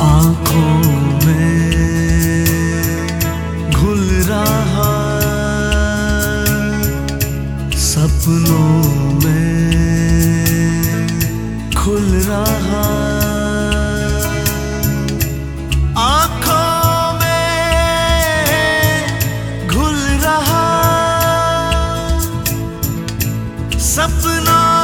आँखों में घुल रहा सपनों में खुल रहा सपना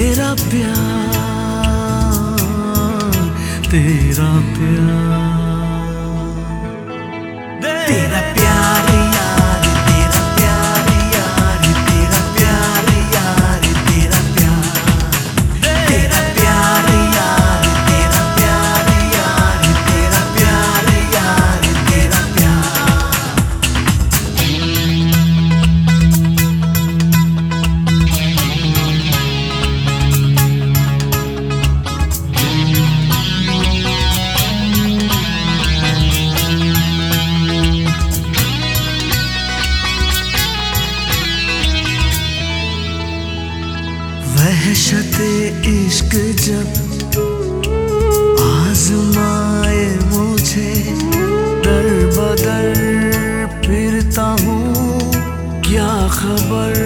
तेरा प्यार तेरा प्यार। शते इश्क जब आजमाए मुझे दर बदर फिरता हूँ क्या खबर?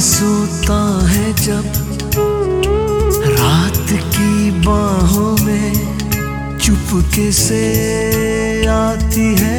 सोता है जब रात की बाहों में चुपके से आती है।